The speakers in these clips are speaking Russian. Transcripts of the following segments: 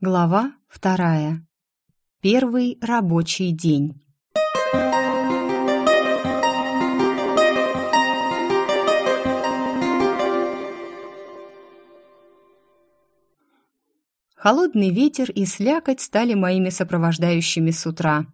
Глава вторая. Первый рабочий день. Холодный ветер и слякоть стали моими сопровождающими с утра.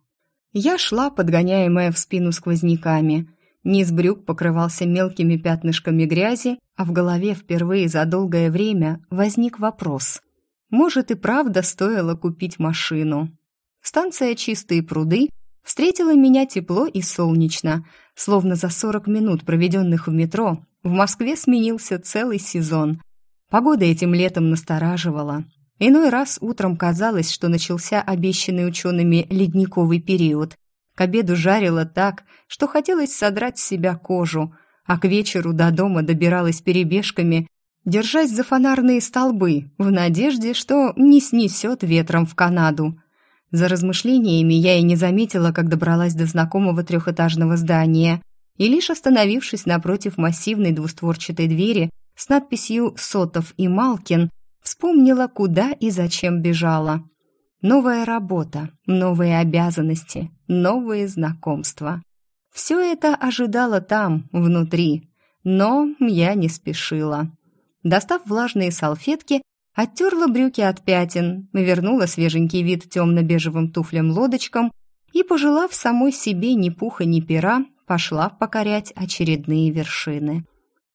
Я шла, подгоняемая в спину сквозняками. Низ брюк покрывался мелкими пятнышками грязи, а в голове впервые за долгое время возник вопрос – может, и правда стоило купить машину. Станция «Чистые пруды» встретила меня тепло и солнечно. Словно за 40 минут, проведенных в метро, в Москве сменился целый сезон. Погода этим летом настораживала. Иной раз утром казалось, что начался обещанный учеными ледниковый период. К обеду жарило так, что хотелось содрать с себя кожу, а к вечеру до дома добиралась перебежками держась за фонарные столбы, в надежде, что не снесет ветром в Канаду. За размышлениями я и не заметила, как добралась до знакомого трехэтажного здания, и лишь остановившись напротив массивной двустворчатой двери с надписью «Сотов и Малкин», вспомнила, куда и зачем бежала. Новая работа, новые обязанности, новые знакомства. Все это ожидало там, внутри, но я не спешила. Достав влажные салфетки, оттерла брюки от пятен, вернула свеженький вид темно-бежевым туфлям-лодочкам и, пожелав самой себе ни пуха, ни пера, пошла покорять очередные вершины.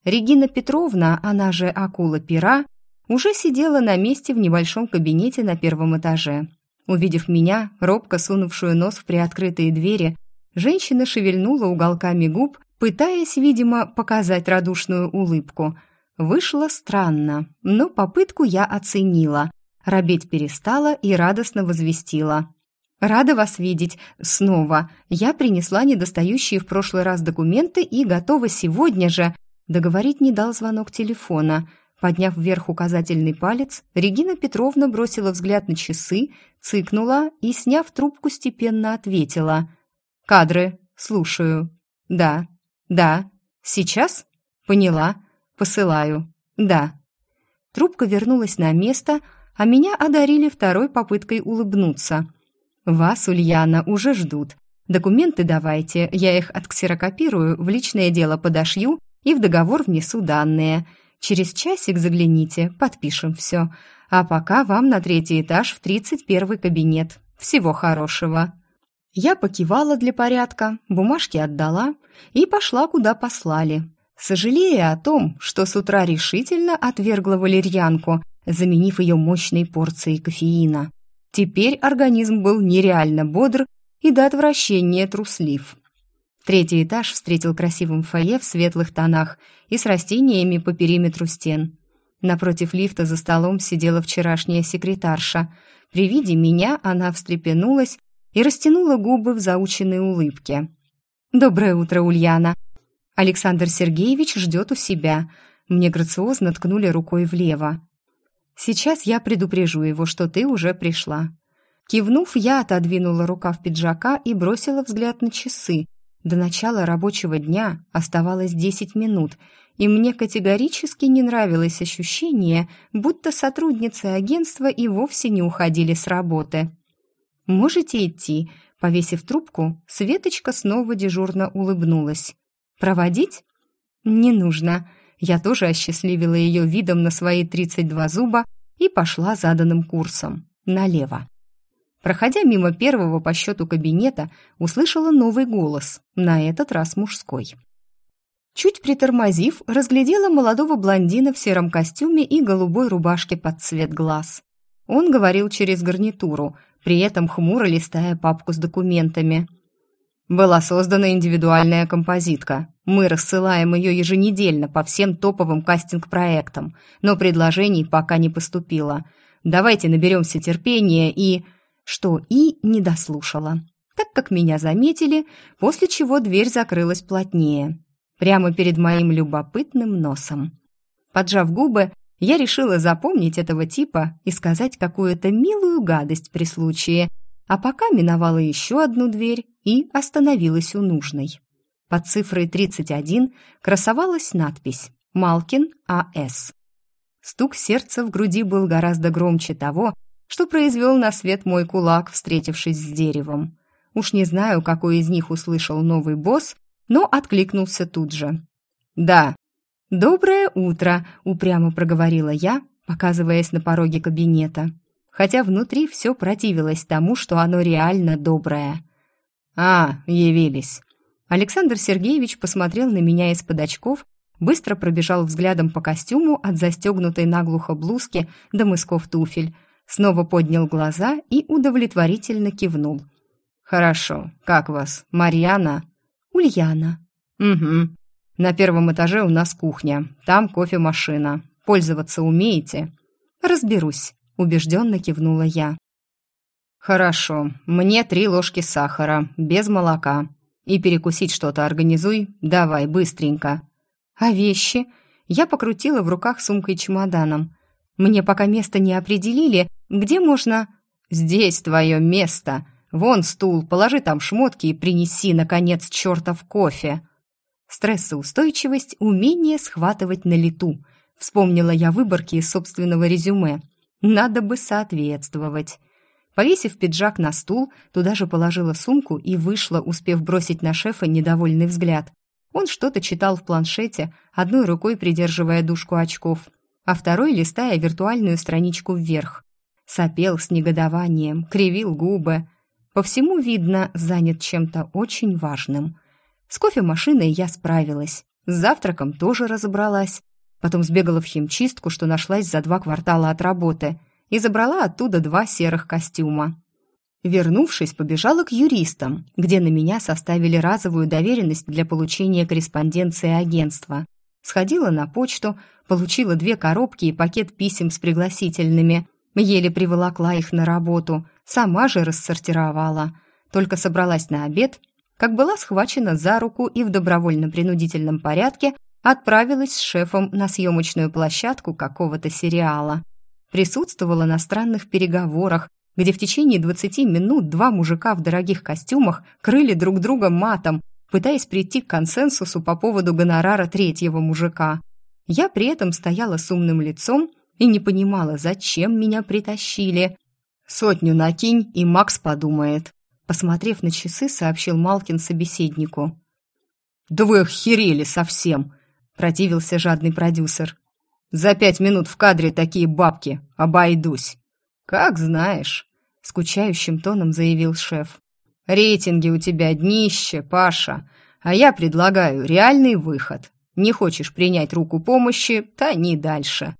Регина Петровна, она же акула-пера, уже сидела на месте в небольшом кабинете на первом этаже. Увидев меня, робко сунувшую нос в приоткрытые двери, женщина шевельнула уголками губ, пытаясь, видимо, показать радушную улыбку – Вышло странно, но попытку я оценила. Робеть перестала и радостно возвестила. «Рада вас видеть. Снова. Я принесла недостающие в прошлый раз документы и готова сегодня же...» Договорить не дал звонок телефона. Подняв вверх указательный палец, Регина Петровна бросила взгляд на часы, цыкнула и, сняв трубку, степенно ответила. «Кадры. Слушаю. Да. Да. Сейчас? Поняла. Посылаю. Да. Трубка вернулась на место, а меня одарили второй попыткой улыбнуться. Вас, Ульяна, уже ждут. Документы давайте, я их отксерокопирую, в личное дело подошью и в договор внесу данные. Через часик загляните, подпишем все. А пока вам на третий этаж в тридцать первый кабинет. Всего хорошего. Я покивала для порядка, бумажки отдала и пошла, куда послали сожалея о том, что с утра решительно отвергла валерьянку, заменив ее мощной порцией кофеина. Теперь организм был нереально бодр и до отвращения труслив. Третий этаж встретил красивым фойе в светлых тонах и с растениями по периметру стен. Напротив лифта за столом сидела вчерашняя секретарша. При виде меня она встрепенулась и растянула губы в заученной улыбке. «Доброе утро, Ульяна!» Александр Сергеевич ждет у себя. Мне грациозно ткнули рукой влево. Сейчас я предупрежу его, что ты уже пришла. Кивнув, я отодвинула рукав пиджака и бросила взгляд на часы. До начала рабочего дня оставалось десять минут, и мне категорически не нравилось ощущение, будто сотрудницы агентства и вовсе не уходили с работы. «Можете идти?» Повесив трубку, Светочка снова дежурно улыбнулась. Проводить? Не нужно. Я тоже осчастливила ее видом на свои 32 зуба и пошла заданным курсом. Налево. Проходя мимо первого по счету кабинета, услышала новый голос, на этот раз мужской. Чуть притормозив, разглядела молодого блондина в сером костюме и голубой рубашке под цвет глаз. Он говорил через гарнитуру, при этом хмуро листая папку с документами – была создана индивидуальная композитка. Мы рассылаем ее еженедельно по всем топовым кастинг-проектам, но предложений пока не поступило. Давайте наберемся терпения и... Что и не дослушала, так как меня заметили, после чего дверь закрылась плотнее, прямо перед моим любопытным носом. Поджав губы, я решила запомнить этого типа и сказать какую-то милую гадость при случае, а пока миновала еще одну дверь и остановилась у нужной. Под цифрой 31 красовалась надпись «Малкин А.С». Стук сердца в груди был гораздо громче того, что произвел на свет мой кулак, встретившись с деревом. Уж не знаю, какой из них услышал новый босс, но откликнулся тут же. «Да». «Доброе утро», — упрямо проговорила я, показываясь на пороге кабинета, хотя внутри все противилось тому, что оно реально доброе. «А, явились». Александр Сергеевич посмотрел на меня из-под очков, быстро пробежал взглядом по костюму от застегнутой наглухо блузки до мысков туфель, снова поднял глаза и удовлетворительно кивнул. «Хорошо. Как вас? Марьяна?» «Ульяна». «Угу. На первом этаже у нас кухня. Там кофемашина. Пользоваться умеете?» «Разберусь», — убежденно кивнула я. «Хорошо. Мне три ложки сахара, без молока. И перекусить что-то организуй. Давай, быстренько». «А вещи?» Я покрутила в руках сумкой-чемоданом. «Мне пока место не определили, где можно...» «Здесь твое место. Вон стул, положи там шмотки и принеси, наконец, чертов кофе». Стрессоустойчивость — умение схватывать на лету. Вспомнила я выборки из собственного резюме. Надо бы соответствовать. Повесив пиджак на стул, туда же положила сумку и вышла, успев бросить на шефа недовольный взгляд. Он что-то читал в планшете, одной рукой придерживая дужку очков, а второй листая виртуальную страничку вверх. Сопел с негодованием, кривил губы. По всему видно, занят чем-то очень важным. С кофемашиной я справилась, с завтраком тоже разобралась. Потом сбегала в химчистку, что нашлась за два квартала от работы, и забрала оттуда два серых костюма. Вернувшись, побежала к юристам, где на меня составили разовую доверенность для получения корреспонденции агентства. Сходила на почту, получила две коробки и пакет писем с пригласительными. Еле приволокла их на работу, сама же рассортировала. Только собралась на обед, как была схвачена за руку и в добровольно-принудительном порядке отправилась с шефом на съемочную площадку какого-то сериала. Присутствовала на странных переговорах, где в течение 20 минут два мужика в дорогих костюмах крыли друг друга матом, пытаясь прийти к консенсусу по поводу гонорара третьего мужика. Я при этом стояла с умным лицом и не понимала, зачем меня притащили. «Сотню накинь, и Макс подумает», посмотрев на часы, сообщил Малкин собеседнику. «Да вы охерели совсем!» – противился жадный продюсер. «За пять минут в кадре такие бабки, обойдусь». «Как знаешь», скучающим тоном заявил шеф. Рейтинги у тебя днище, Паша, а я предлагаю реальный выход. Не хочешь принять руку помощи, тони дальше.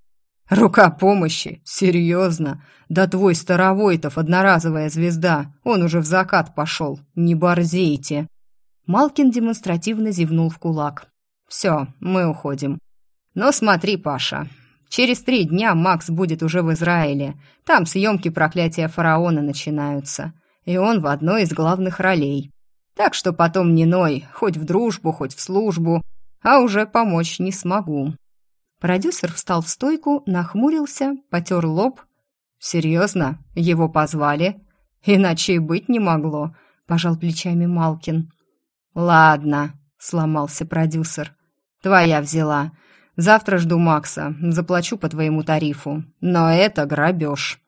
Рука помощи? Серьезно? Да твой Старовойтов одноразовая звезда, он уже в закат пошел, не борзейте. Малкин демонстративно зевнул в кулак. «Все, мы уходим. Но смотри, Паша, Через три дня Макс будет уже в Израиле. Там съемки проклятия фараона начинаются. И он в одной из главных ролей. Так что потом не ной, хоть в дружбу, хоть в службу, а уже помочь не смогу». Продюсер встал в стойку, нахмурился, потер лоб. «Серьезно? Его позвали? Иначе и быть не могло», — пожал плечами Малкин. «Ладно», — сломался продюсер. «Твоя взяла. Завтра жду Макса, заплачу по твоему тарифу. Но это грабеж».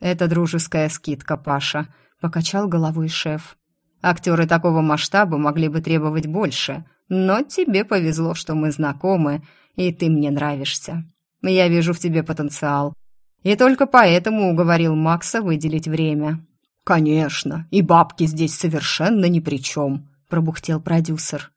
«Это дружеская скидка, Паша», — покачал головой шеф. «Актеры такого масштаба могли бы требовать больше, но тебе повезло, что мы знакомы, и ты мне нравишься. Я вижу в тебе потенциал. И только поэтому уговорил Макса выделить время». «Конечно, и бабки здесь совершенно ни при чем», — пробухтел продюсер.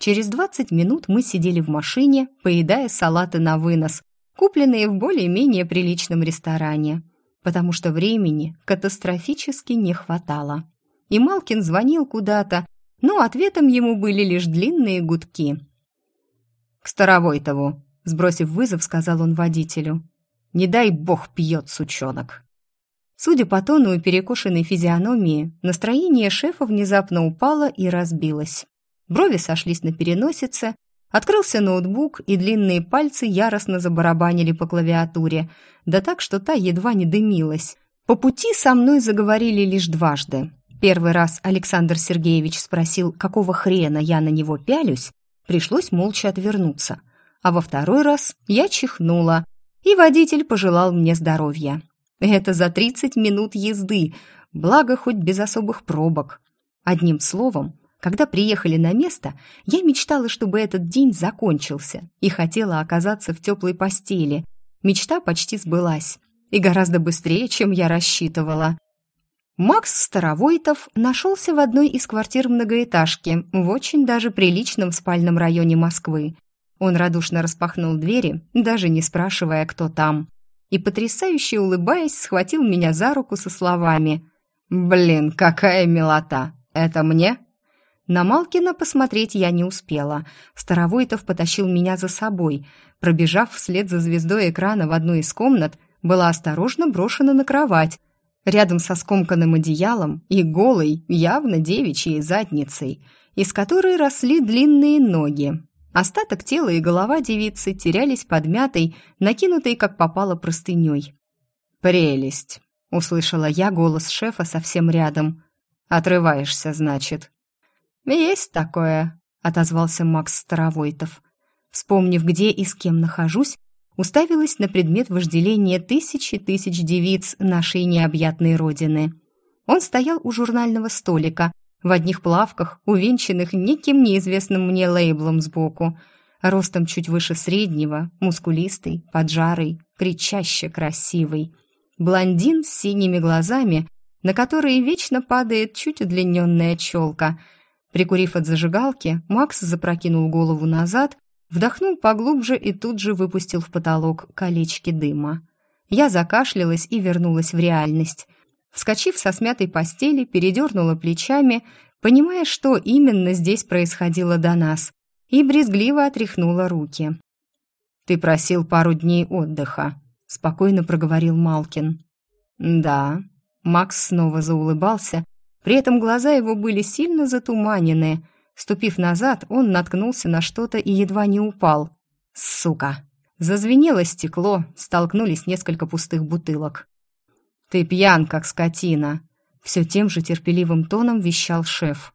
Через 20 минут мы сидели в машине, поедая салаты на вынос, купленные в более-менее приличном ресторане, потому что времени катастрофически не хватало. И Малкин звонил куда-то, но ответом ему были лишь длинные гудки. «К Старовойтову», — сбросив вызов, сказал он водителю. «Не дай бог пьет, сучонок». Судя по тону и перекошенной физиономии, настроение шефа внезапно упало и разбилось. Брови сошлись на переносице, открылся ноутбук, и длинные пальцы яростно забарабанили по клавиатуре, да так, что та едва не дымилась. По пути со мной заговорили лишь дважды. Первый раз Александр Сергеевич спросил, какого хрена я на него пялюсь, пришлось молча отвернуться. А во второй раз я чихнула, и водитель пожелал мне здоровья. Это за 30 минут езды, благо хоть без особых пробок. Одним словом, когда приехали на место, я мечтала, чтобы этот день закончился, и хотела оказаться в теплой постели. Мечта почти сбылась, и гораздо быстрее, чем я рассчитывала. Макс Старовойтов нашелся в одной из квартир многоэтажки в очень даже приличном спальном районе Москвы. Он радушно распахнул двери, даже не спрашивая, кто там. И, потрясающе улыбаясь, схватил меня за руку со словами «Блин, какая милота! Это мне?» На Малкина посмотреть я не успела. Старовойтов потащил меня за собой. Пробежав вслед за звездой экрана в одну из комнат, была осторожно брошена на кровать, рядом со скомканным одеялом и голой, явно девичьей задницей, из которой росли длинные ноги. Остаток тела и голова девицы терялись под мятой, накинутой, как попало, простыней. «Прелесть!» — услышала я голос шефа совсем рядом. «Отрываешься, значит?» «Есть такое», — отозвался Макс Старовойтов. Вспомнив, где и с кем нахожусь, уставилась на предмет вожделения тысячи тысяч девиц нашей необъятной родины. Он стоял у журнального столика, в одних плавках, увенчанных неким неизвестным мне лейблом сбоку, ростом чуть выше среднего, мускулистый, поджарый, кричаще красивый. Блондин с синими глазами, на которые вечно падает чуть удлиненная челка — Прикурив от зажигалки, Макс запрокинул голову назад, вдохнул поглубже и тут же выпустил в потолок колечки дыма. Я закашлялась и вернулась в реальность. Вскочив со смятой постели, передернула плечами, понимая, что именно здесь происходило до нас, и брезгливо отряхнула руки. «Ты просил пару дней отдыха», — спокойно проговорил Малкин. «Да». Макс снова заулыбался, при этом глаза его были сильно затуманены. Ступив назад, он наткнулся на что-то и едва не упал. «Сука!» Зазвенело стекло, столкнулись несколько пустых бутылок. «Ты пьян, как скотина!» Все тем же терпеливым тоном вещал шеф.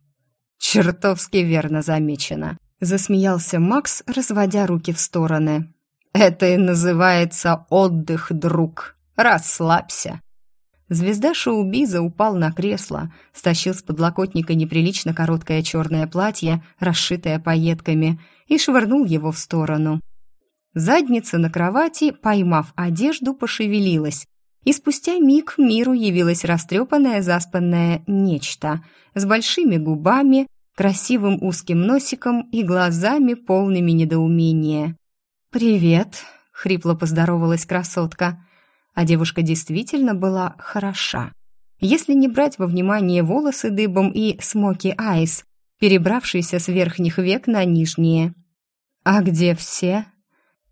«Чертовски верно замечено!» Засмеялся Макс, разводя руки в стороны. «Это и называется отдых, друг. Расслабься. Звезда шоу-биза упал на кресло, стащил с подлокотника неприлично короткое черное платье, расшитое пайетками, и швырнул его в сторону. Задница на кровати, поймав одежду, пошевелилась, и спустя миг миру явилось растрепанное заспанное нечто с большими губами, красивым узким носиком и глазами, полными недоумения. «Привет», — хрипло поздоровалась красотка а девушка действительно была хороша. Если не брать во внимание волосы дыбом и смоки айс, перебравшиеся с верхних век на нижние. А где все?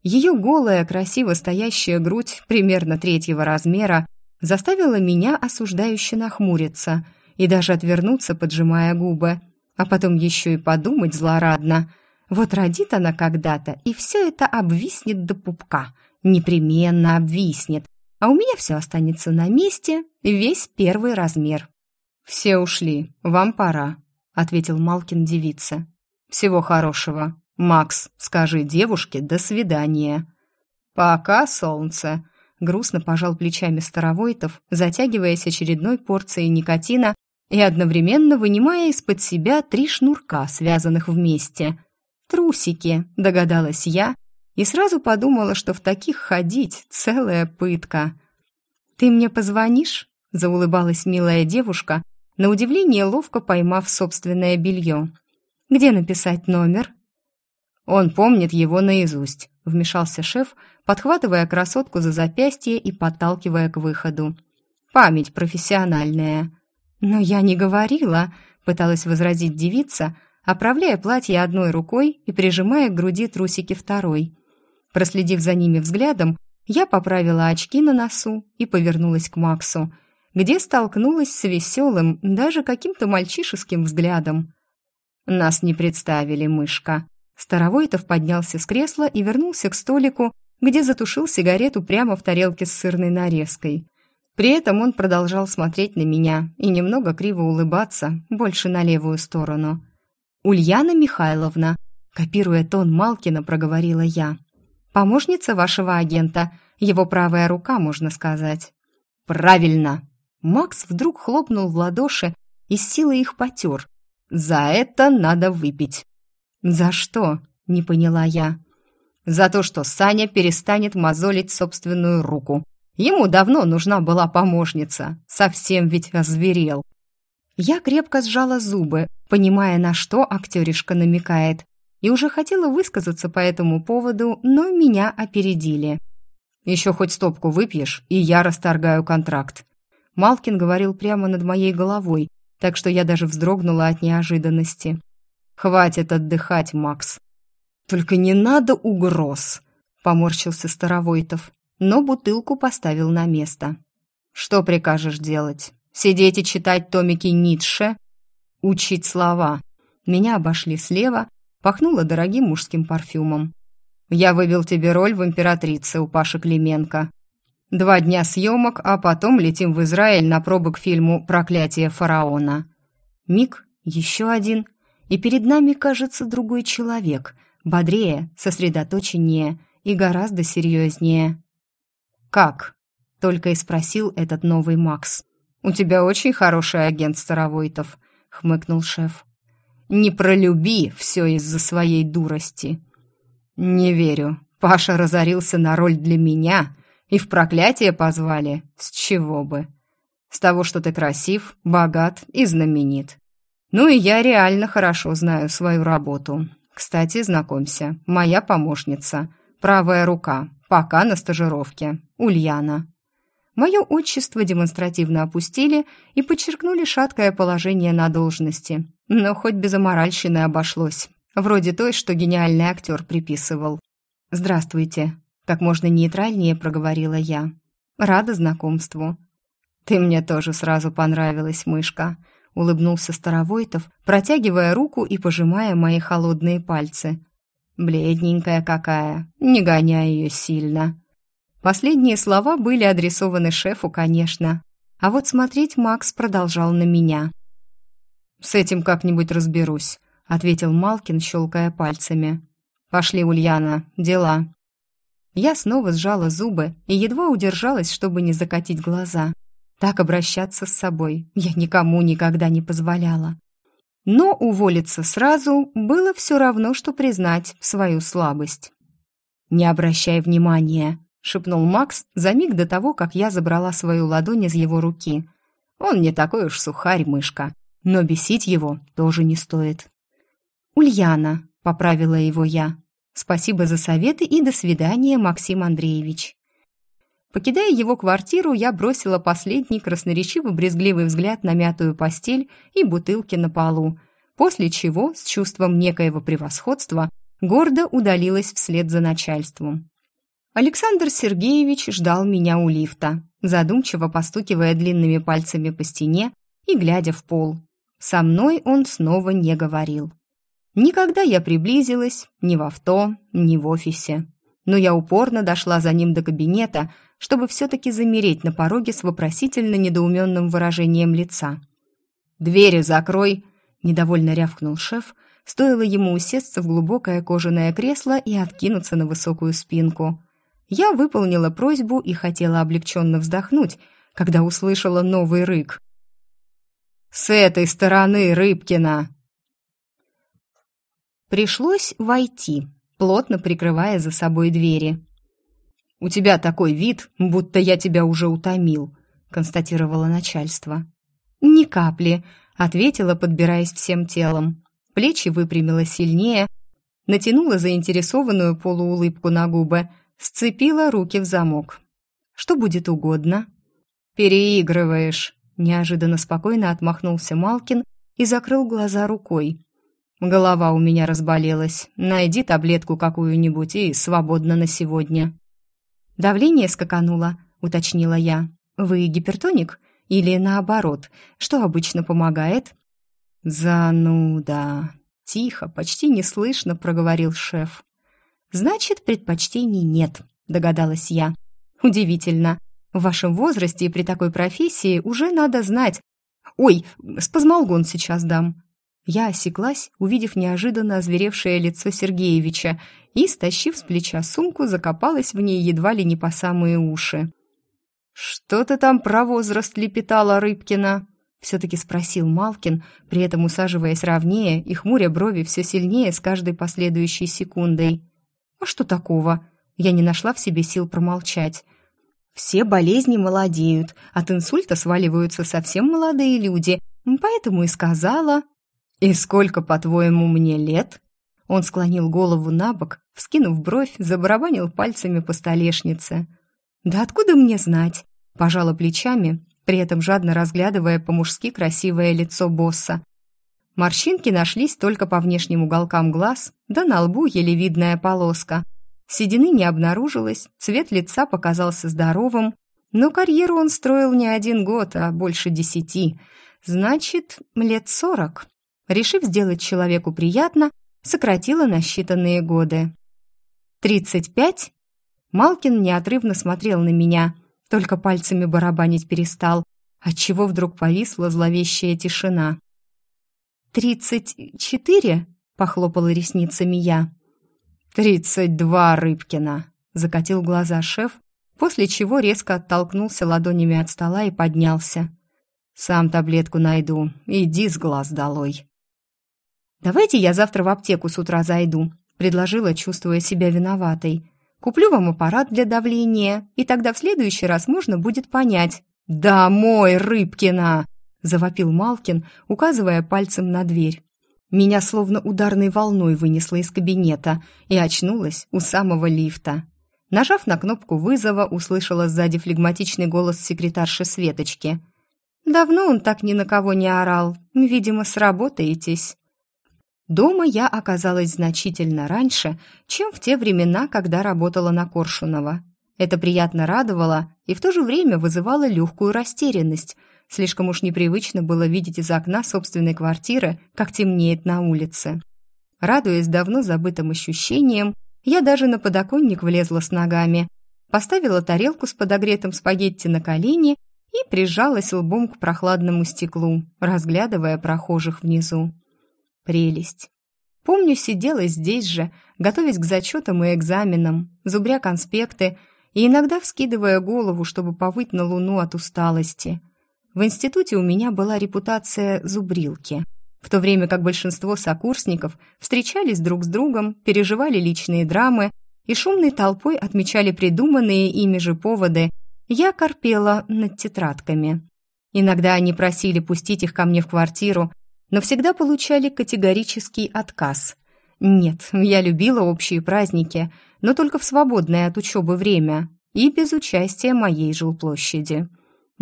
Ее голая, красиво стоящая грудь, примерно третьего размера, заставила меня осуждающе нахмуриться и даже отвернуться, поджимая губы, а потом еще и подумать злорадно. Вот родит она когда-то, и все это обвиснет до пупка, непременно обвиснет, а у меня все останется на месте, весь первый размер». «Все ушли, вам пора», — ответил Малкин девице. «Всего хорошего. Макс, скажи девушке «до свидания». «Пока, солнце», — грустно пожал плечами Старовойтов, затягиваясь очередной порцией никотина и одновременно вынимая из-под себя три шнурка, связанных вместе. «Трусики», — догадалась я, и сразу подумала, что в таких ходить целая пытка. «Ты мне позвонишь?» — заулыбалась милая девушка, на удивление ловко поймав собственное белье. «Где написать номер?» «Он помнит его наизусть», — вмешался шеф, подхватывая красотку за запястье и подталкивая к выходу. «Память профессиональная». «Но я не говорила», — пыталась возразить девица, оправляя платье одной рукой и прижимая к груди трусики второй. Проследив за ними взглядом, я поправила очки на носу и повернулась к Максу, где столкнулась с веселым, даже каким-то мальчишеским взглядом. «Нас не представили, мышка». Старовойтов поднялся с кресла и вернулся к столику, где затушил сигарету прямо в тарелке с сырной нарезкой. При этом он продолжал смотреть на меня и немного криво улыбаться, больше на левую сторону. «Ульяна Михайловна», копируя тон Малкина, проговорила я. Помощница вашего агента, его правая рука, можно сказать. Правильно. Макс вдруг хлопнул в ладоши и с силой их потер. За это надо выпить. За что? Не поняла я. За то, что Саня перестанет мозолить собственную руку. Ему давно нужна была помощница. Совсем ведь озверел. Я крепко сжала зубы, понимая, на что актеришка намекает, и уже хотела высказаться по этому поводу, но меня опередили. «Еще хоть стопку выпьешь, и я расторгаю контракт». Малкин говорил прямо над моей головой, так что я даже вздрогнула от неожиданности. «Хватит отдыхать, Макс». «Только не надо угроз», — поморщился Старовойтов, но бутылку поставил на место. «Что прикажешь делать? Сидеть и читать томики Ницше? Учить слова?» Меня обошли слева, пахнуло дорогим мужским парфюмом. Я выбил тебе роль в «Императрице» у Паши Клименко. Два дня съемок, а потом летим в Израиль на пробы к фильму «Проклятие фараона». Миг, еще один, и перед нами, кажется, другой человек, бодрее, сосредоточеннее и гораздо серьезнее. «Как?» — только и спросил этот новый Макс. «У тебя очень хороший агент Старовойтов», — хмыкнул шеф. «Не пролюби все из-за своей дурости». «Не верю. Паша разорился на роль для меня и в проклятие позвали. С чего бы? С того, что ты красив, богат и знаменит. Ну и я реально хорошо знаю свою работу. Кстати, знакомься, моя помощница, правая рука, пока на стажировке, Ульяна». Мое отчество демонстративно опустили и подчеркнули шаткое положение на должности. Но хоть без аморальщины обошлось. Вроде той, что гениальный актер приписывал. «Здравствуйте», — как можно нейтральнее проговорила я. «Рада знакомству». «Ты мне тоже сразу понравилась, мышка», — улыбнулся Старовойтов, протягивая руку и пожимая мои холодные пальцы. «Бледненькая какая, не гоняй ее сильно». Последние слова были адресованы шефу, конечно, а вот смотреть Макс продолжал на меня. «С этим как-нибудь разберусь», — ответил Малкин, щелкая пальцами. «Пошли, Ульяна, дела». Я снова сжала зубы и едва удержалась, чтобы не закатить глаза. Так обращаться с собой я никому никогда не позволяла. Но уволиться сразу было все равно, что признать свою слабость. «Не обращай внимания», — шепнул Макс за миг до того, как я забрала свою ладонь из его руки. «Он не такой уж сухарь, мышка, но бесить его тоже не стоит». «Ульяна», — поправила его я. «Спасибо за советы и до свидания, Максим Андреевич». Покидая его квартиру, я бросила последний красноречиво-брезгливый взгляд на мятую постель и бутылки на полу, после чего, с чувством некоего превосходства, гордо удалилась вслед за начальством. Александр Сергеевич ждал меня у лифта, задумчиво постукивая длинными пальцами по стене и глядя в пол. Со мной он снова не говорил. Никогда я приблизилась ни в авто, ни в офисе. Но я упорно дошла за ним до кабинета, чтобы все-таки замереть на пороге с вопросительно недоуменным выражением лица. «Двери закрой!» – недовольно рявкнул шеф, стоило ему усесться в глубокое кожаное кресло и откинуться на высокую спинку. Я выполнила просьбу и хотела облегченно вздохнуть, когда услышала новый рык. «С этой стороны, Рыбкина!» Пришлось войти, плотно прикрывая за собой двери. «У тебя такой вид, будто я тебя уже утомил», — констатировало начальство. «Ни капли», — ответила, подбираясь всем телом. Плечи выпрямила сильнее, натянула заинтересованную полуулыбку на губы, сцепила руки в замок. «Что будет угодно?» «Переигрываешь», — неожиданно спокойно отмахнулся Малкин и закрыл глаза рукой. Голова у меня разболелась. Найди таблетку какую-нибудь и свободно на сегодня. Давление скакануло, уточнила я. Вы гипертоник или наоборот? Что обычно помогает? Зануда. Тихо, почти неслышно проговорил шеф. Значит, предпочтений нет, догадалась я. Удивительно. В вашем возрасте и при такой профессии уже надо знать. Ой, спазмолгон сейчас дам. Я осеклась, увидев неожиданно озверевшее лицо Сергеевича, и, стащив с плеча сумку, закопалась в ней едва ли не по самые уши. «Что ты там про возраст лепетала, Рыбкина?» все-таки спросил Малкин, при этом усаживаясь ровнее и хмуря брови все сильнее с каждой последующей секундой. «А что такого?» Я не нашла в себе сил промолчать. «Все болезни молодеют, от инсульта сваливаются совсем молодые люди, поэтому и сказала...» «И сколько, по-твоему, мне лет?» Он склонил голову на бок, вскинув бровь, забарабанил пальцами по столешнице. «Да откуда мне знать?» Пожала плечами при этом жадно разглядывая по-мужски красивое лицо босса. Морщинки нашлись только по внешним уголкам глаз, да на лбу еле видная полоска. Седины не обнаружилось, цвет лица показался здоровым, но карьеру он строил не один год, а больше десяти. Значит, лет сорок. Решив сделать человеку приятно, сократила на считанные годы. «Тридцать пять?» Малкин неотрывно смотрел на меня – только пальцами барабанить перестал, отчего вдруг повисла зловещая тишина. «Тридцать четыре?» — похлопала ресницами я. «Тридцать два, Рыбкина!» — закатил глаза шеф, после чего резко оттолкнулся ладонями от стола и поднялся. «Сам таблетку найду. Иди с глаз долой». «Давайте я завтра в аптеку с утра зайду», — предложила, чувствуя себя виноватой. Куплю вам аппарат для давления, и тогда в следующий раз можно будет понять. «Домой, Рыбкина!» – завопил Малкин, указывая пальцем на дверь. Меня словно ударной волной вынесло из кабинета и очнулась у самого лифта. Нажав на кнопку вызова, услышала сзади флегматичный голос секретарши Светочки. «Давно он так ни на кого не орал. Видимо, сработаетесь». Дома я оказалась значительно раньше, чем в те времена, когда работала на Коршунова. Это приятно радовало и в то же время вызывало легкую растерянность. Слишком уж непривычно было видеть из окна собственной квартиры, как темнеет на улице. Радуясь давно забытым ощущениям, я даже на подоконник влезла с ногами, поставила тарелку с подогретым спагетти на колени и прижалась лбом к прохладному стеклу, разглядывая прохожих внизу. Прелесть. Помню, сидела здесь же, готовясь к зачетам и экзаменам, зубря конспекты и иногда вскидывая голову, чтобы повыть на луну от усталости. В институте у меня была репутация зубрилки, в то время как большинство сокурсников встречались друг с другом, переживали личные драмы и шумной толпой отмечали придуманные ими же поводы, я корпела над тетрадками. Иногда они просили пустить их ко мне в квартиру, но всегда получали категорический отказ. Нет, я любила общие праздники, но только в свободное от учебы время и без участия моей жилплощади.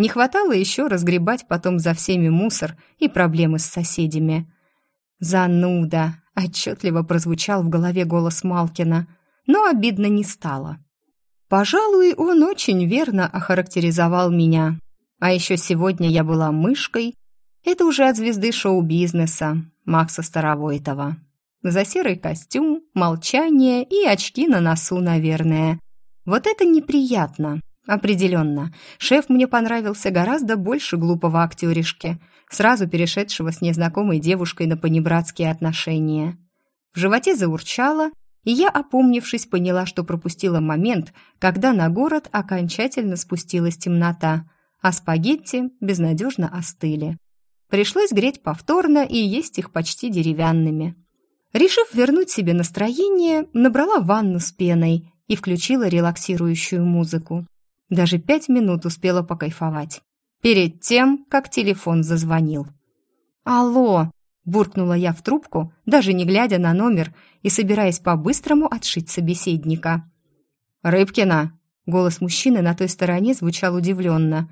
Не хватало еще разгребать потом за всеми мусор и проблемы с соседями. «Зануда!» — отчетливо прозвучал в голове голос Малкина, но обидно не стало. Пожалуй, он очень верно охарактеризовал меня. А еще сегодня я была мышкой, это уже от звезды шоу-бизнеса, Макса Старовойтова. За серый костюм, молчание и очки на носу, наверное. Вот это неприятно. Определенно. Шеф мне понравился гораздо больше глупого актеришки, сразу перешедшего с незнакомой девушкой на понебратские отношения. В животе заурчало, и я, опомнившись, поняла, что пропустила момент, когда на город окончательно спустилась темнота, а спагетти безнадежно остыли. Пришлось греть повторно и есть их почти деревянными. Решив вернуть себе настроение, набрала ванну с пеной и включила релаксирующую музыку. Даже пять минут успела покайфовать. Перед тем, как телефон зазвонил. «Алло!» – буркнула я в трубку, даже не глядя на номер и собираясь по-быстрому отшить собеседника. «Рыбкина!» – голос мужчины на той стороне звучал удивленно.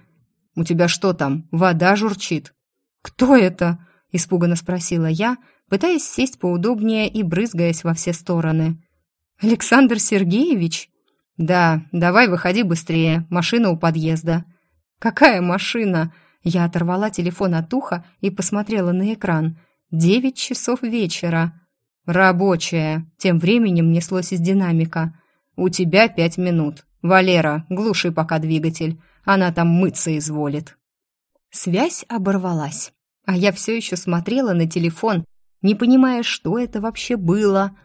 «У тебя что там, вода журчит?» «Кто это?» – испуганно спросила я, пытаясь сесть поудобнее и брызгаясь во все стороны. «Александр Сергеевич?» «Да, давай выходи быстрее, машина у подъезда». «Какая машина?» Я оторвала телефон от уха и посмотрела на экран. «Девять часов вечера». «Рабочая», — тем временем неслось из динамика. «У тебя пять минут. Валера, глуши пока двигатель. Она там мыться изволит». Связь оборвалась, а я все еще смотрела на телефон, не понимая, что это вообще было.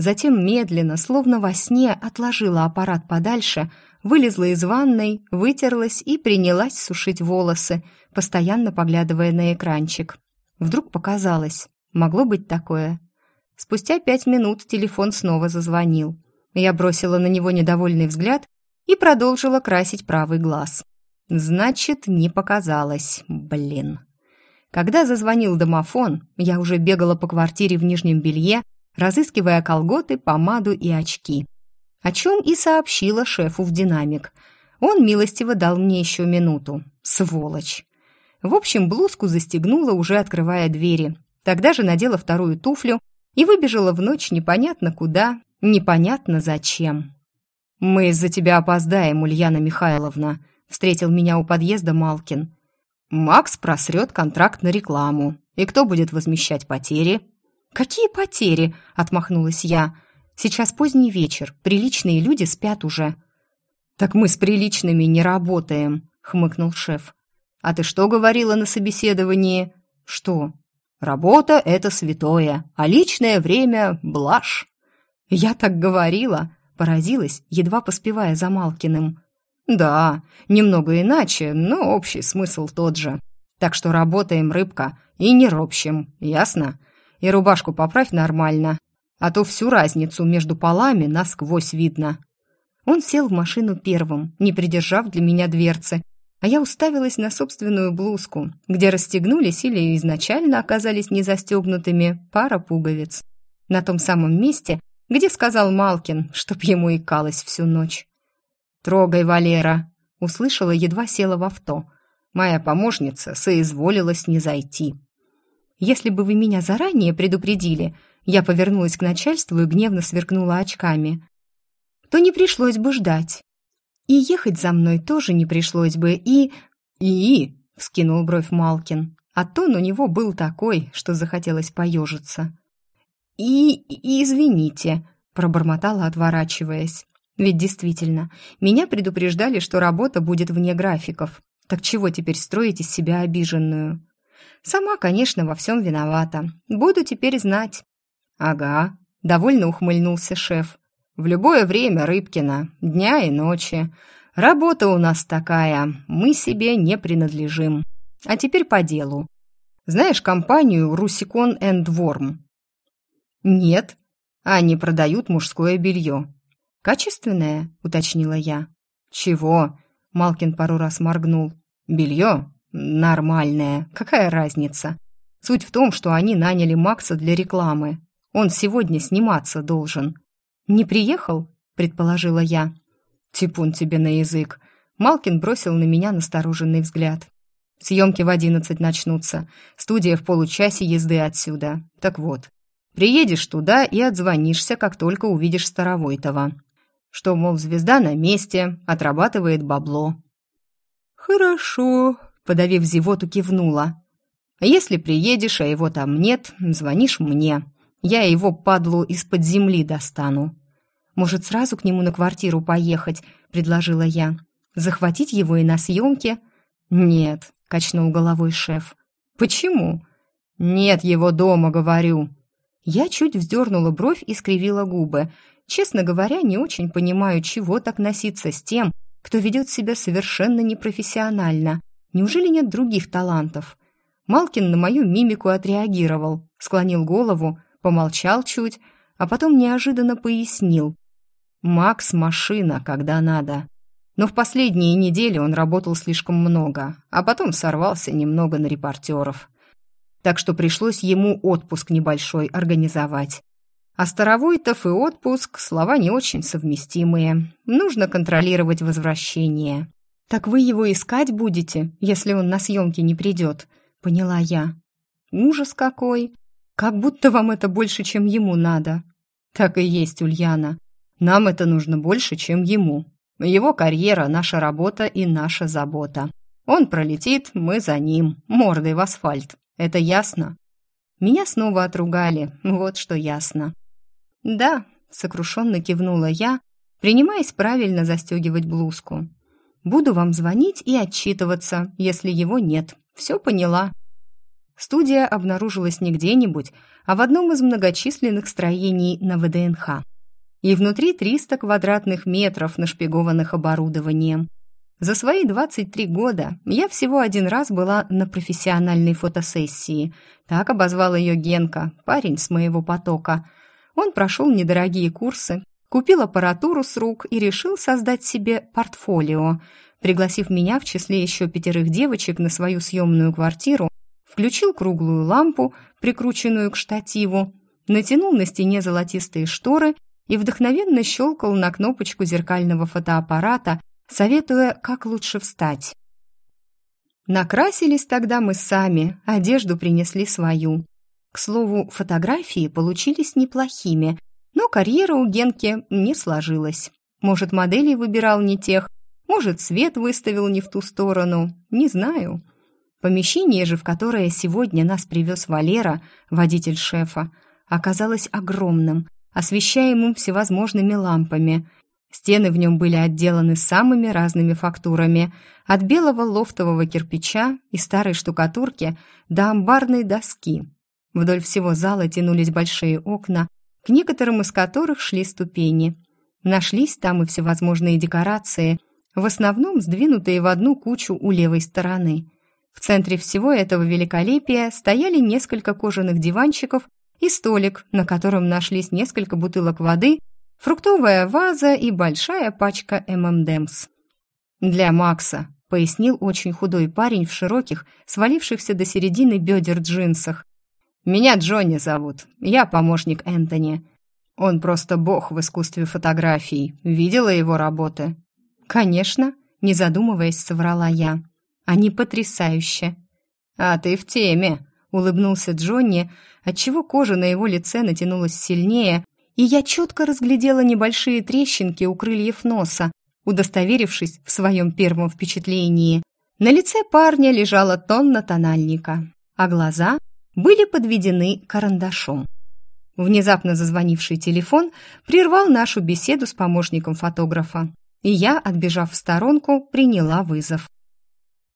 Затем медленно, словно во сне, отложила аппарат подальше, вылезла из ванной, вытерлась и принялась сушить волосы, постоянно поглядывая на экранчик. Вдруг показалось, могло быть такое. Спустя пять минут телефон снова зазвонил. Я бросила на него недовольный взгляд и продолжила красить правый глаз. Значит, не показалось, блин. Когда зазвонил домофон, я уже бегала по квартире в нижнем белье, разыскивая колготы, помаду и очки. О чем и сообщила шефу в динамик. Он милостиво дал мне еще минуту. Сволочь. В общем, блузку застегнула, уже открывая двери. Тогда же надела вторую туфлю и выбежала в ночь непонятно куда, непонятно зачем. «Мы из-за тебя опоздаем, Ульяна Михайловна», — встретил меня у подъезда Малкин. «Макс просрет контракт на рекламу. И кто будет возмещать потери?» «Какие потери?» — отмахнулась я. «Сейчас поздний вечер, приличные люди спят уже». «Так мы с приличными не работаем», — хмыкнул шеф. «А ты что говорила на собеседовании?» «Что?» «Работа — это святое, а личное время — блажь». «Я так говорила», — поразилась, едва поспевая за Малкиным. «Да, немного иначе, но общий смысл тот же. Так что работаем, рыбка, и не ропщим, ясно? И рубашку поправь нормально, а то всю разницу между полами насквозь видно». Он сел в машину первым, не придержав для меня дверцы, а я уставилась на собственную блузку, где расстегнулись или изначально оказались не застегнутыми пара пуговиц. На том самом месте, где сказал Малкин, чтоб ему икалось всю ночь. «Трогай, Валера!» — услышала, едва села в авто. Моя помощница соизволилась не зайти. «Если бы вы меня заранее предупредили», я повернулась к начальству и гневно сверкнула очками, то не пришлось бы ждать. И ехать за мной тоже не пришлось бы, и... «И?» — вскинул бровь Малкин, а тон у него был такой, что захотелось поежиться. «И... и извините», — пробормотала, отворачиваясь. «Ведь действительно, меня предупреждали, что работа будет вне графиков. Так чего теперь строить из себя обиженную?» «Сама, конечно, во всем виновата. Буду теперь знать». «Ага», — довольно ухмыльнулся шеф. «В любое время, Рыбкина, дня и ночи. Работа у нас такая, мы себе не принадлежим. А теперь по делу. Знаешь компанию «Русикон энд Ворм»?» «Нет. Они продают мужское белье». «Качественное?» — уточнила я. «Чего?» — Малкин пару раз моргнул. «Белье? Нормальное. Какая разница? Суть в том, что они наняли Макса для рекламы. Он сегодня сниматься должен». «Не приехал?» — предположила я. «Типун тебе на язык». Малкин бросил на меня настороженный взгляд. «Съемки в одиннадцать начнутся. Студия в получасе езды отсюда. Так вот, Приедешь туда и отзвонишься, как только увидишь Старовойтова. Что, мол, звезда на месте, отрабатывает бабло. «Хорошо», — подавив зевоту, кивнула. «Если приедешь, а его там нет, звонишь мне. Я его, падлу, из-под земли достану». «Может, сразу к нему на квартиру поехать?» — предложила я. «Захватить его и на съемке?» «Нет», — качнул головой шеф. «Почему?» «Нет его дома, говорю», я чуть вздернула бровь и скривила губы. Честно говоря, не очень понимаю, чего так носиться с тем, кто ведет себя совершенно непрофессионально. Неужели нет других талантов? Малкин на мою мимику отреагировал, склонил голову, помолчал чуть, а потом неожиданно пояснил. «Макс – машина, когда надо». Но в последние недели он работал слишком много, а потом сорвался немного на репортеров так что пришлось ему отпуск небольшой организовать. А Старовойтов и отпуск – слова не очень совместимые. Нужно контролировать возвращение. «Так вы его искать будете, если он на съемки не придет?» – поняла я. «Ужас какой! Как будто вам это больше, чем ему надо». «Так и есть, Ульяна. Нам это нужно больше, чем ему. Его карьера – наша работа и наша забота. Он пролетит, мы за ним, мордой в асфальт. Это ясно? Меня снова отругали, вот что ясно. Да, сокрушенно кивнула я, принимаясь правильно застегивать блузку. Буду вам звонить и отчитываться, если его нет. Все поняла. Студия обнаружилась не где-нибудь, а в одном из многочисленных строений на ВДНХ. и внутри 300 квадратных метров, нашпигованных оборудованием. За свои 23 года я всего один раз была на профессиональной фотосессии. Так обозвал ее Генка, парень с моего потока. Он прошел недорогие курсы, купил аппаратуру с рук и решил создать себе портфолио. Пригласив меня в числе еще пятерых девочек на свою съемную квартиру, включил круглую лампу, прикрученную к штативу, натянул на стене золотистые шторы и вдохновенно щелкал на кнопочку зеркального фотоаппарата, советуя, как лучше встать. Накрасились тогда мы сами, одежду принесли свою. К слову, фотографии получились неплохими, но карьера у Генки не сложилась. Может, моделей выбирал не тех, может, свет выставил не в ту сторону, не знаю. Помещение же, в которое сегодня нас привез Валера, водитель шефа, оказалось огромным, освещаемым всевозможными лампами – Стены в нем были отделаны самыми разными фактурами, от белого лофтового кирпича и старой штукатурки до амбарной доски. Вдоль всего зала тянулись большие окна, к некоторым из которых шли ступени. Нашлись там и всевозможные декорации, в основном сдвинутые в одну кучу у левой стороны. В центре всего этого великолепия стояли несколько кожаных диванчиков и столик, на котором нашлись несколько бутылок воды фруктовая ваза и большая пачка ММДМС. «Для Макса», — пояснил очень худой парень в широких, свалившихся до середины бедер джинсах. «Меня Джонни зовут, я помощник Энтони. Он просто бог в искусстве фотографий. Видела его работы?» «Конечно», — не задумываясь, соврала я. «Они потрясающе». «А ты в теме», — улыбнулся Джонни, отчего кожа на его лице натянулась сильнее, и я четко разглядела небольшие трещинки у крыльев носа, удостоверившись в своем первом впечатлении. На лице парня лежала тонна тональника, а глаза были подведены карандашом. Внезапно зазвонивший телефон прервал нашу беседу с помощником фотографа, и я, отбежав в сторонку, приняла вызов.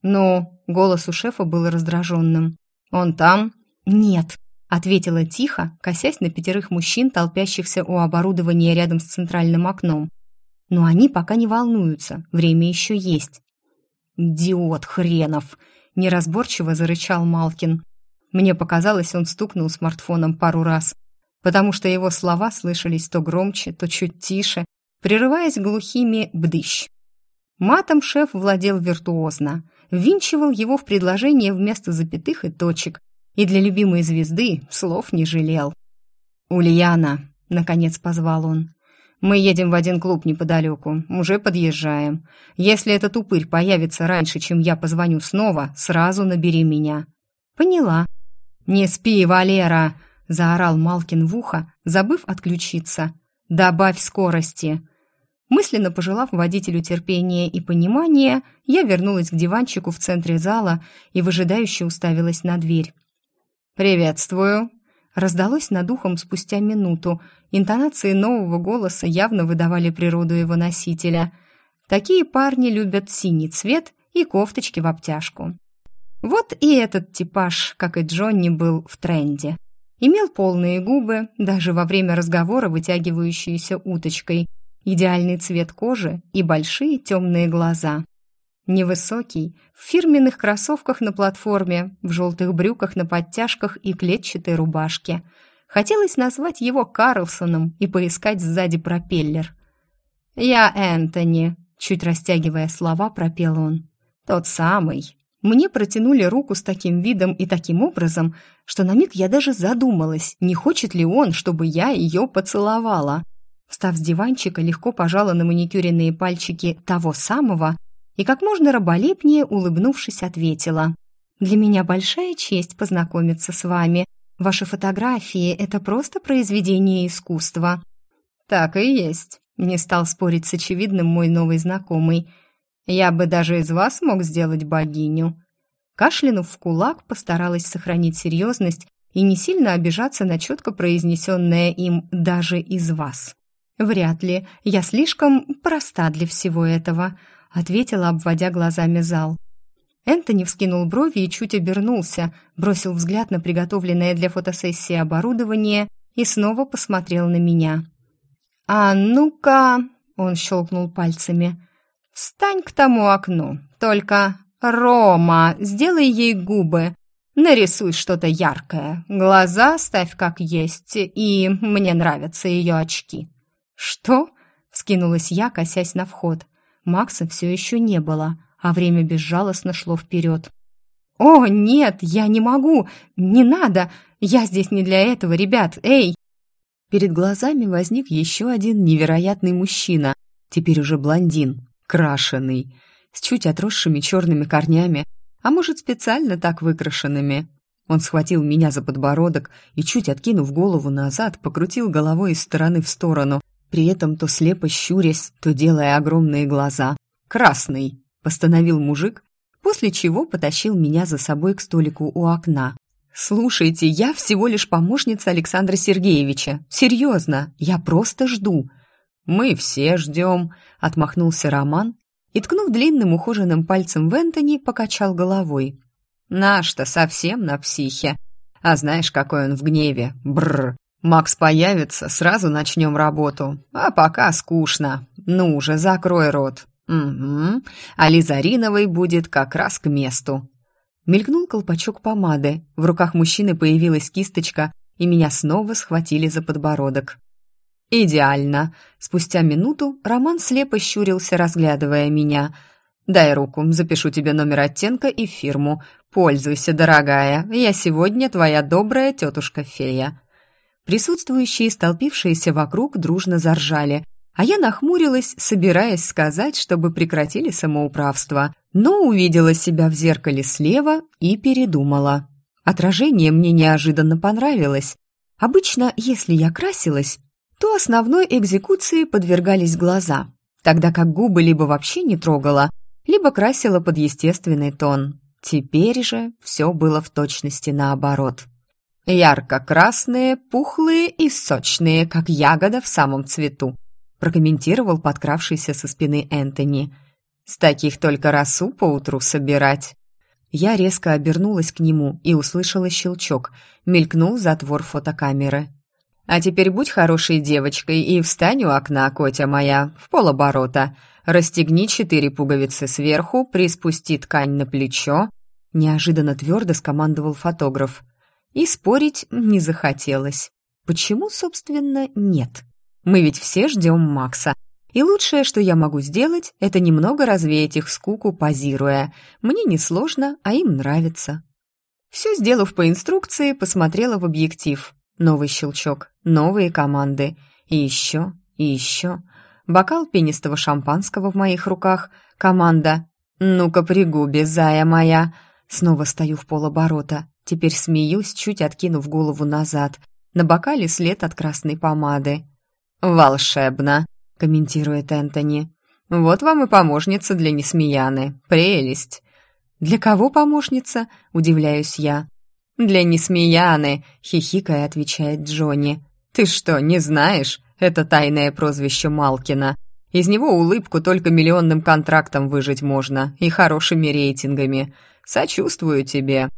«Ну?» — голос у шефа был раздраженным. «Он там?» «Нет», ответила тихо, косясь на пятерых мужчин, толпящихся у оборудования рядом с центральным окном. Но они пока не волнуются, время еще есть. «Идиот хренов!» — неразборчиво зарычал Малкин. Мне показалось, он стукнул смартфоном пару раз, потому что его слова слышались то громче, то чуть тише, прерываясь глухими «бдыщ». Матом шеф владел виртуозно, ввинчивал его в предложение вместо запятых и точек, и для любимой звезды слов не жалел. «Ульяна», — наконец позвал он, — «мы едем в один клуб неподалеку, уже подъезжаем. Если этот упырь появится раньше, чем я позвоню снова, сразу набери меня». «Поняла». «Не спи, Валера!» — заорал Малкин в ухо, забыв отключиться. «Добавь скорости!» Мысленно пожелав водителю терпения и понимания, я вернулась к диванчику в центре зала и выжидающе уставилась на дверь. «Приветствую!» Раздалось над ухом спустя минуту. Интонации нового голоса явно выдавали природу его носителя. Такие парни любят синий цвет и кофточки в обтяжку. Вот и этот типаж, как и Джонни, был в тренде. Имел полные губы, даже во время разговора вытягивающиеся уточкой, идеальный цвет кожи и большие темные глаза. Невысокий, в фирменных кроссовках на платформе, в желтых брюках на подтяжках и клетчатой рубашке. Хотелось назвать его Карлсоном и поискать сзади пропеллер. «Я Энтони», — чуть растягивая слова, пропел он. «Тот самый». Мне протянули руку с таким видом и таким образом, что на миг я даже задумалась, не хочет ли он, чтобы я ее поцеловала. Встав с диванчика, легко пожала на маникюренные пальчики того самого, и как можно раболепнее, улыбнувшись, ответила. «Для меня большая честь познакомиться с вами. Ваши фотографии — это просто произведение искусства». «Так и есть», — не стал спорить с очевидным мой новый знакомый. «Я бы даже из вас мог сделать богиню». Кашлянув в кулак, постаралась сохранить серьезность и не сильно обижаться на четко произнесенное им «даже из вас». «Вряд ли. Я слишком проста для всего этого ответила, обводя глазами зал. Энтони вскинул брови и чуть обернулся, бросил взгляд на приготовленное для фотосессии оборудование и снова посмотрел на меня. «А ну-ка!» — он щелкнул пальцами. «Встань к тому окну, только, Рома, сделай ей губы, нарисуй что-то яркое, глаза ставь как есть, и мне нравятся ее очки». «Что?» — вскинулась я, косясь на вход. Макса все еще не было, а время безжалостно шло вперед. «О, нет, я не могу! Не надо! Я здесь не для этого, ребят! Эй!» Перед глазами возник еще один невероятный мужчина, теперь уже блондин, крашеный, с чуть отросшими черными корнями, а может, специально так выкрашенными. Он схватил меня за подбородок и, чуть откинув голову назад, покрутил головой из стороны в сторону, при этом то слепо щурясь, то делая огромные глаза. «Красный!» — постановил мужик, после чего потащил меня за собой к столику у окна. «Слушайте, я всего лишь помощница Александра Сергеевича. Серьезно, я просто жду». «Мы все ждем», — отмахнулся Роман и, ткнув длинным ухоженным пальцем в Энтони, покачал головой. «Наш-то совсем на психе. А знаешь, какой он в гневе? Бррр. Макс появится, сразу начнем работу. А пока скучно. Ну уже закрой рот. Угу. А Лизариновой будет как раз к месту. Мелькнул колпачок помады, в руках мужчины появилась кисточка, и меня снова схватили за подбородок. «Идеально!» Спустя минуту Роман слепо щурился, разглядывая меня. «Дай руку, запишу тебе номер оттенка и фирму. Пользуйся, дорогая, я сегодня твоя добрая тетушка-фея». Присутствующие, столпившиеся вокруг, дружно заржали, а я нахмурилась, собираясь сказать, чтобы прекратили самоуправство, но увидела себя в зеркале слева и передумала. Отражение мне неожиданно понравилось. Обычно, если я красилась, то основной экзекуции подвергались глаза, тогда как губы либо вообще не трогала, либо красила под естественный тон. Теперь же все было в точности наоборот. Ярко-красные, пухлые и сочные, как ягода в самом цвету прокомментировал подкравшийся со спины Энтони. «С таких только росу поутру собирать». Я резко обернулась к нему и услышала щелчок. Мелькнул затвор фотокамеры. «А теперь будь хорошей девочкой и встань у окна, котя моя, в полоборота. Расстегни четыре пуговицы сверху, приспусти ткань на плечо». Неожиданно твердо скомандовал фотограф. И спорить не захотелось. Почему, собственно, нет? Мы ведь все ждем Макса. И лучшее, что я могу сделать, это немного развеять их скуку, позируя. Мне не сложно, а им нравится. Все сделав по инструкции, посмотрела в объектив. Новый щелчок, новые команды. И еще, и еще. Бокал пенистого шампанского в моих руках. Команда «Ну-ка, пригуби, зая моя!» Снова стою в полоборота. Теперь смеюсь, чуть откинув голову назад. На бокале след от красной помады. «Волшебно», — комментирует Энтони. «Вот вам и помощница для Несмеяны. Прелесть». «Для кого помощница?» — удивляюсь я. «Для Несмеяны», — хихикая отвечает Джонни. «Ты что, не знаешь? Это тайное прозвище Малкина. Из него улыбку только миллионным контрактом выжить можно и хорошими рейтингами. Сочувствую тебе».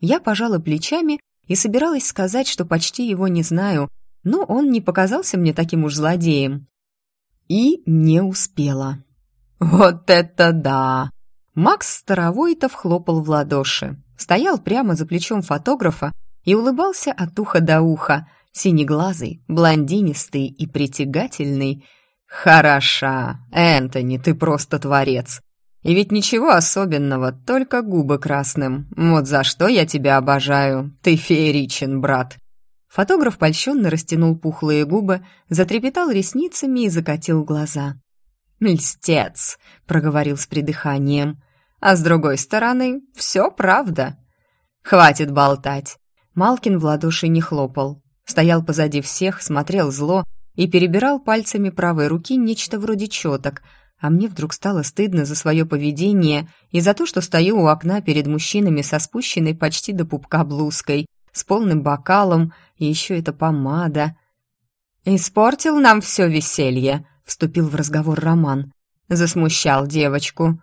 Я пожала плечами и собиралась сказать, что почти его не знаю, но он не показался мне таким уж злодеем. И не успела. «Вот это да!» Макс Старовойтов хлопал в ладоши, стоял прямо за плечом фотографа и улыбался от уха до уха, синеглазый, блондинистый и притягательный. «Хороша! Энтони, ты просто творец! И ведь ничего особенного, только губы красным. Вот за что я тебя обожаю. Ты фееричен, брат!» Фотограф польщенно растянул пухлые губы, затрепетал ресницами и закатил глаза. «Льстец!» — проговорил с придыханием. «А с другой стороны, все правда!» «Хватит болтать!» Малкин в ладоши не хлопал. Стоял позади всех, смотрел зло и перебирал пальцами правой руки нечто вроде четок, а мне вдруг стало стыдно за свое поведение и за то, что стою у окна перед мужчинами со спущенной почти до пупка блузкой, с полным бокалом, и еще эта помада. «Испортил нам все веселье», — вступил в разговор Роман. Засмущал девочку.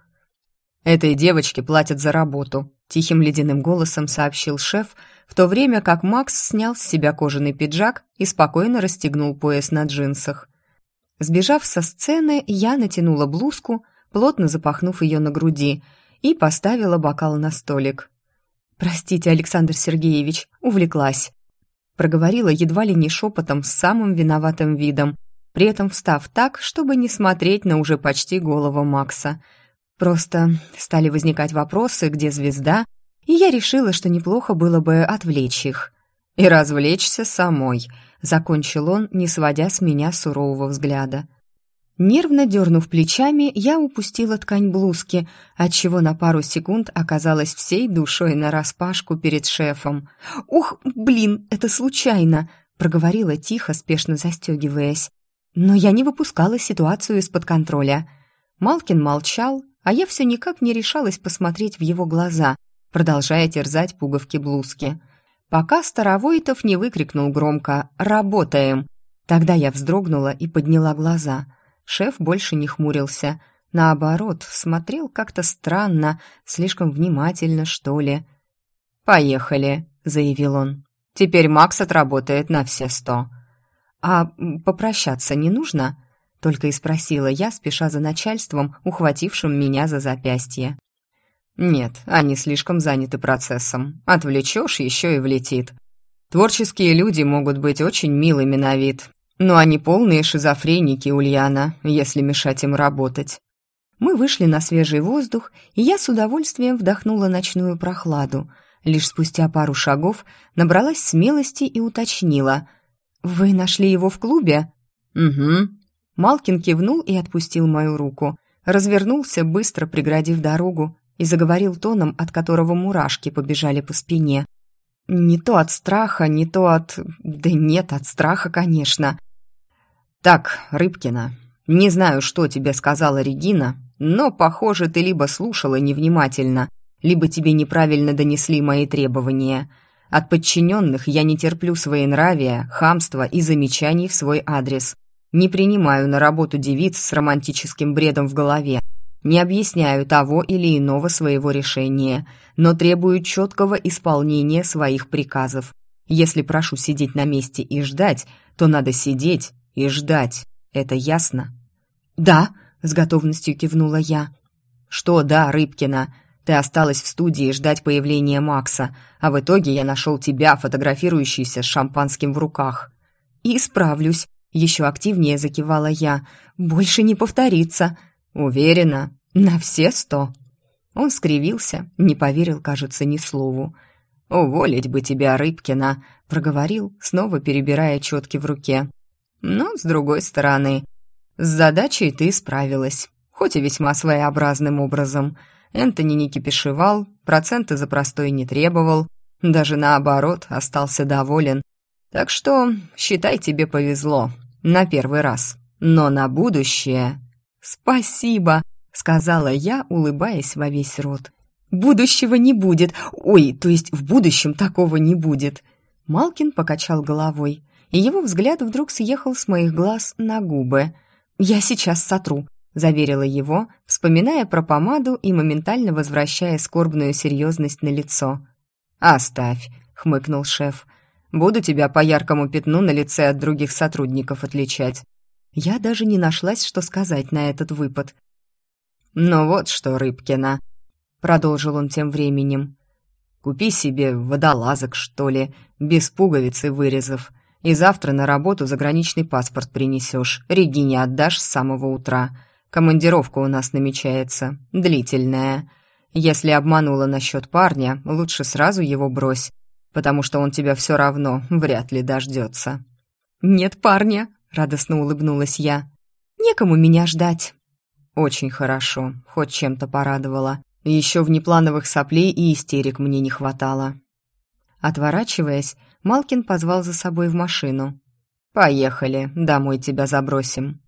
«Этой девочке платят за работу», — тихим ледяным голосом сообщил шеф, в то время как Макс снял с себя кожаный пиджак и спокойно расстегнул пояс на джинсах. Сбежав со сцены, я натянула блузку, плотно запахнув ее на груди, и поставила бокал на столик. «Простите, Александр Сергеевич, увлеклась», проговорила едва ли не шепотом с самым виноватым видом, при этом встав так, чтобы не смотреть на уже почти голову Макса. Просто стали возникать вопросы, где звезда, и я решила, что неплохо было бы отвлечь их. «И развлечься самой», — закончил он, не сводя с меня сурового взгляда. Нервно дернув плечами, я упустила ткань блузки, отчего на пару секунд оказалась всей душой нараспашку перед шефом. «Ух, блин, это случайно!» — проговорила тихо, спешно застегиваясь. Но я не выпускала ситуацию из-под контроля. Малкин молчал, а я все никак не решалась посмотреть в его глаза, продолжая терзать пуговки блузки. Пока Старовойтов не выкрикнул громко «Работаем!». Тогда я вздрогнула и подняла глаза. Шеф больше не хмурился. Наоборот, смотрел как-то странно, слишком внимательно, что ли. «Поехали», — заявил он. «Теперь Макс отработает на все сто». «А попрощаться не нужно?» — только и спросила я, спеша за начальством, ухватившим меня за запястье. «Нет, они слишком заняты процессом. Отвлечешь, еще и влетит. Творческие люди могут быть очень милыми на вид, но они полные шизофреники, Ульяна, если мешать им работать». Мы вышли на свежий воздух, и я с удовольствием вдохнула ночную прохладу. Лишь спустя пару шагов набралась смелости и уточнила. «Вы нашли его в клубе?» «Угу». Малкин кивнул и отпустил мою руку. Развернулся, быстро преградив дорогу, и заговорил тоном, от которого мурашки побежали по спине. Не то от страха, не то от... Да нет, от страха, конечно. «Так, Рыбкина, не знаю, что тебе сказала Регина, но, похоже, ты либо слушала невнимательно, либо тебе неправильно донесли мои требования. От подчиненных я не терплю своенравия, хамства и замечаний в свой адрес. Не принимаю на работу девиц с романтическим бредом в голове. Не объясняю того или иного своего решения, но требую четкого исполнения своих приказов. Если прошу сидеть на месте и ждать, то надо сидеть и ждать. Это ясно? «Да», — с готовностью кивнула я. «Что да, Рыбкина?» Ты осталась в студии ждать появления Макса, а в итоге я нашел тебя, фотографирующейся с шампанским в руках. И справлюсь, еще активнее закивала я. Больше не повторится. Уверена, на все сто. Он скривился, не поверил, кажется, ни слову. «Уволить бы тебя, Рыбкина», — проговорил, снова перебирая четки в руке. «Но, с другой стороны, с задачей ты справилась, хоть и весьма своеобразным образом. Энтони не кипишевал, проценты за простой не требовал, даже наоборот, остался доволен. Так что, считай, тебе повезло. На первый раз. Но на будущее... «Спасибо», — сказала я, улыбаясь во весь рот. «Будущего не будет. Ой, то есть в будущем такого не будет». Малкин покачал головой, и его взгляд вдруг съехал с моих глаз на губы. «Я сейчас сотру заверила его, вспоминая про помаду и моментально возвращая скорбную серьезность на лицо. «Оставь», — хмыкнул шеф. «Буду тебя по яркому пятну на лице от других сотрудников отличать». Я даже не нашлась, что сказать на этот выпад. «Ну вот что, Рыбкина», — продолжил он тем временем. «Купи себе водолазок, что ли, без пуговиц и вырезов, и завтра на работу заграничный паспорт принесешь, Регине отдашь с самого утра». Командировка у нас намечается, длительная. Если обманула насчет парня, лучше сразу его брось, потому что он тебя все равно вряд ли дождется». «Нет парня», — радостно улыбнулась я. «Некому меня ждать». «Очень хорошо, хоть чем-то порадовала. Еще внеплановых соплей и истерик мне не хватало». Отворачиваясь, Малкин позвал за собой в машину. «Поехали, домой тебя забросим».